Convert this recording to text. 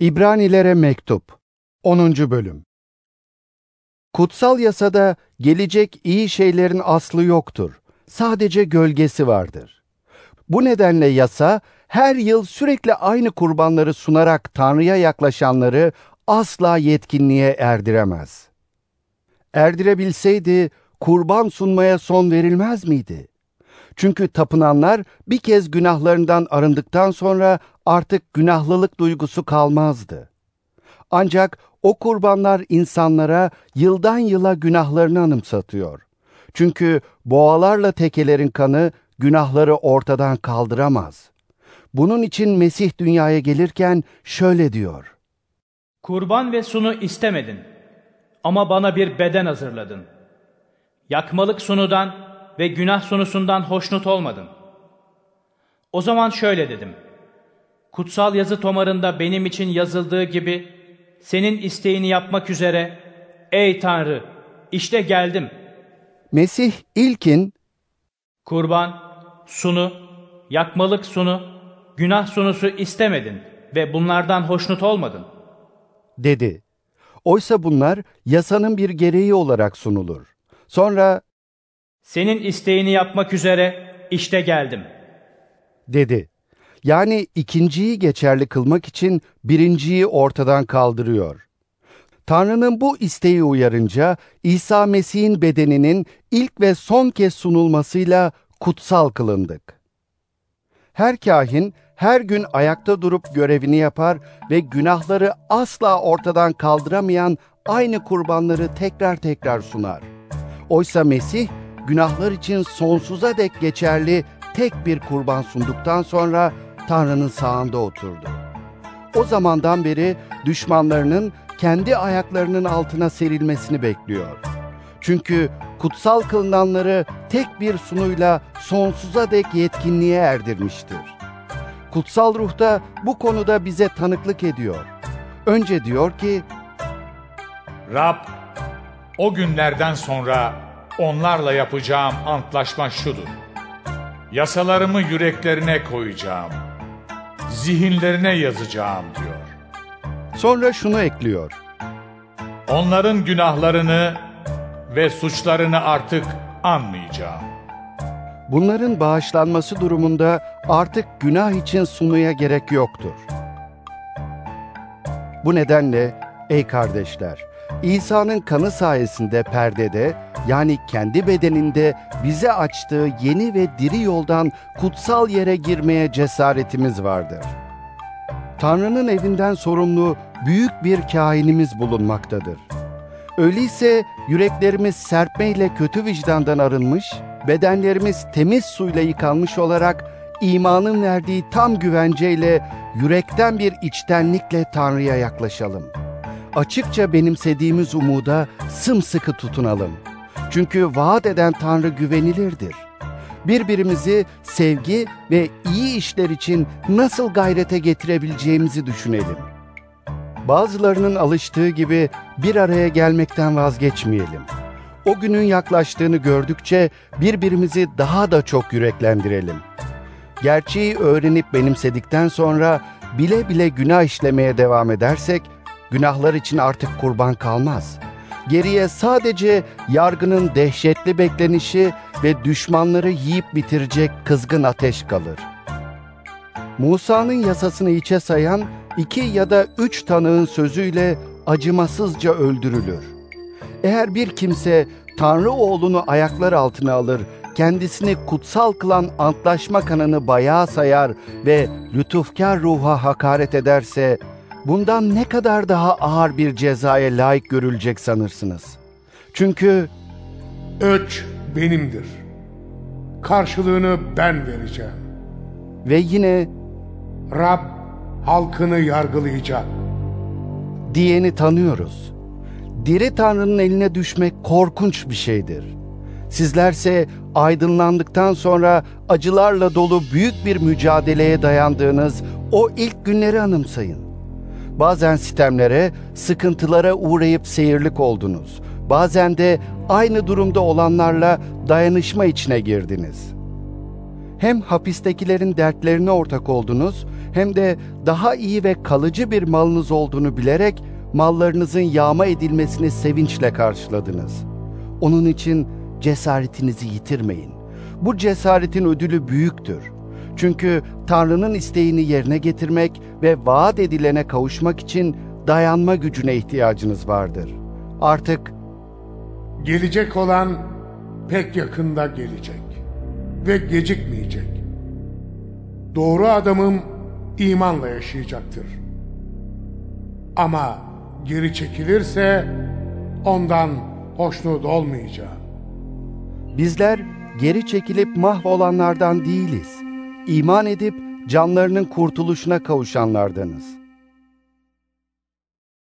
İbranilere Mektup 10. Bölüm Kutsal yasada gelecek iyi şeylerin aslı yoktur. Sadece gölgesi vardır. Bu nedenle yasa her yıl sürekli aynı kurbanları sunarak Tanrı'ya yaklaşanları asla yetkinliğe erdiremez. Erdirebilseydi kurban sunmaya son verilmez miydi? Çünkü tapınanlar bir kez günahlarından arındıktan sonra artık günahlılık duygusu kalmazdı. Ancak o kurbanlar insanlara yıldan yıla günahlarını anımsatıyor. Çünkü boğalarla tekelerin kanı günahları ortadan kaldıramaz. Bunun için Mesih dünyaya gelirken şöyle diyor. Kurban ve sunu istemedin ama bana bir beden hazırladın. Yakmalık sunudan ve günah sunusundan hoşnut olmadın. O zaman şöyle dedim. Kutsal yazı tomarında benim için yazıldığı gibi senin isteğini yapmak üzere ey Tanrı işte geldim. Mesih ilkin Kurban, sunu, yakmalık sunu, günah sunusu istemedin ve bunlardan hoşnut olmadın. dedi. Oysa bunlar yasanın bir gereği olarak sunulur. Sonra Senin isteğini yapmak üzere işte geldim. dedi. Yani ikinciyi geçerli kılmak için birinciyi ortadan kaldırıyor. Tanrı'nın bu isteği uyarınca İsa Mesih'in bedeninin ilk ve son kez sunulmasıyla kutsal kılındık. Her kahin her gün ayakta durup görevini yapar ve günahları asla ortadan kaldıramayan aynı kurbanları tekrar tekrar sunar. Oysa Mesih günahlar için sonsuza dek geçerli tek bir kurban sunduktan sonra Tanrı'nın sağında oturdu. O zamandan beri düşmanlarının kendi ayaklarının altına serilmesini bekliyor. Çünkü kutsal kılınanları tek bir sunuyla sonsuza dek yetkinliğe erdirmiştir. Kutsal ruh da bu konuda bize tanıklık ediyor. Önce diyor ki, Rab, o günlerden sonra onlarla yapacağım antlaşma şudur. Yasalarımı yüreklerine koyacağım. Zihinlerine yazacağım diyor. sonra şunu ekliyor. Onların günahlarını ve suçlarını artık anmayacağım. Bunların bağışlanması durumunda artık günah için sunuya gerek yoktur. Bu nedenle ey kardeşler, İsa'nın kanı sayesinde perdede yani kendi bedeninde bize açtığı yeni ve diri yoldan kutsal yere girmeye cesaretimiz vardır. Tanrı'nın evinden sorumlu büyük bir kahinimiz bulunmaktadır. Öyleyse yüreklerimiz serpmeyle kötü vicdandan arınmış, bedenlerimiz temiz suyla yıkanmış olarak imanın verdiği tam güvenceyle yürekten bir içtenlikle Tanrı'ya yaklaşalım. Açıkça benimsediğimiz umuda sımsıkı tutunalım. Çünkü vaat eden Tanrı güvenilirdir. Birbirimizi sevgi ve iyi işler için nasıl gayrete getirebileceğimizi düşünelim. Bazılarının alıştığı gibi bir araya gelmekten vazgeçmeyelim. O günün yaklaştığını gördükçe birbirimizi daha da çok yüreklendirelim. Gerçeği öğrenip benimsedikten sonra bile bile günah işlemeye devam edersek, günahlar için artık kurban kalmaz. Geriye sadece yargının dehşetli beklenişi ve düşmanları yiyip bitirecek kızgın ateş kalır. Musa'nın yasasını içe sayan iki ya da üç tanığın sözüyle acımasızca öldürülür. Eğer bir kimse Tanrı oğlunu ayaklar altına alır, kendisini kutsal kılan antlaşma kanını bayağı sayar ve lütufkar ruha hakaret ederse, bundan ne kadar daha ağır bir cezaya layık görülecek sanırsınız. Çünkü Öç benimdir. Karşılığını ben vereceğim. ve yine Rab halkını yargılayacak. diyeni tanıyoruz. Diri Tanrı'nın eline düşmek korkunç bir şeydir. Sizlerse aydınlandıktan sonra acılarla dolu büyük bir mücadeleye dayandığınız o ilk günleri anımsayın. Bazen sitemlere, sıkıntılara uğrayıp seyirlik oldunuz. Bazen de aynı durumda olanlarla dayanışma içine girdiniz. hem hapistekilerin dertlerine ortak oldunuz hem de daha iyi ve kalıcı bir malınız olduğunu bilerek mallarınızın yağma edilmesini sevinçle karşıladınız. Onun için cesaretinizi yitirmeyin. Bu cesaretin ödülü büyüktür. Çünkü Tanrı'nın isteğini yerine getirmek ve vaat edilene kavuşmak için dayanma gücüne ihtiyacınız vardır. Artık Gelecek olan pek yakında gelecek ve gecikmeyecek. Doğru adamım imanla yaşayacaktır. Ama geri çekilirse ondan hoşnut olmayacağım. bizler geri çekilip mahvolanlardan değiliz. İman edip canlarının kurtuluşuna kavuşanlardanız.